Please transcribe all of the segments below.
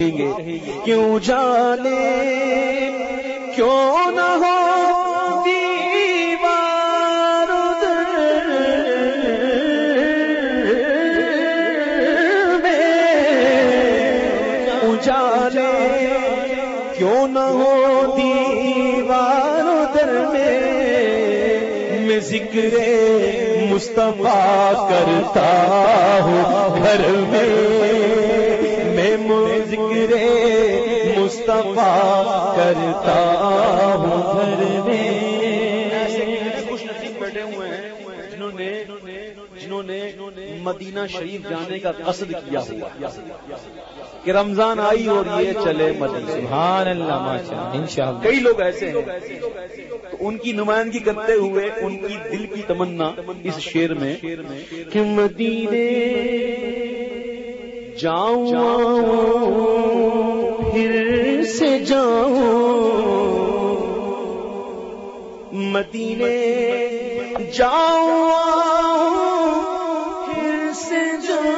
کیوں جانے؟ کیوں نہ ہو دیوار اجالے کیوں نہ ہو دیوار در میں میں ذکر مصطفیٰ کرتا ہوں گھر میں۔ مصطفیٰ کرتا ہوں گھر میں۔ خوش نصیب بیٹھے ہوئے ہیں جنہوں نے جنہوں نے مدینہ شریف جانے کا قصد کیا ہوا۔ کہ رمضان آئی اور یہ چلے مدینہ۔ سبحان اللہ ماشاءاللہ انشاءاللہ۔ کئی لوگ ایسے ہیں۔ تو ان کی نمائندگی کرتے ہوئے ان کی دل کی تمنا اس شیر میں کہ مدینے جاؤں مدینے جاؤں، پھر سے جاؤں۔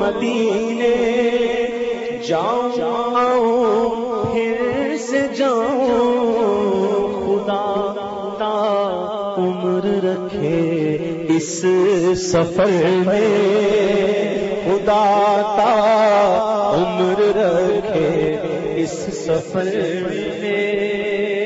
مدینے جاؤں، پھر سے جاؤں۔ خدا تا عمر رکھے اس سفر میں۔ خدا تا عمر رکھے اس سفر میں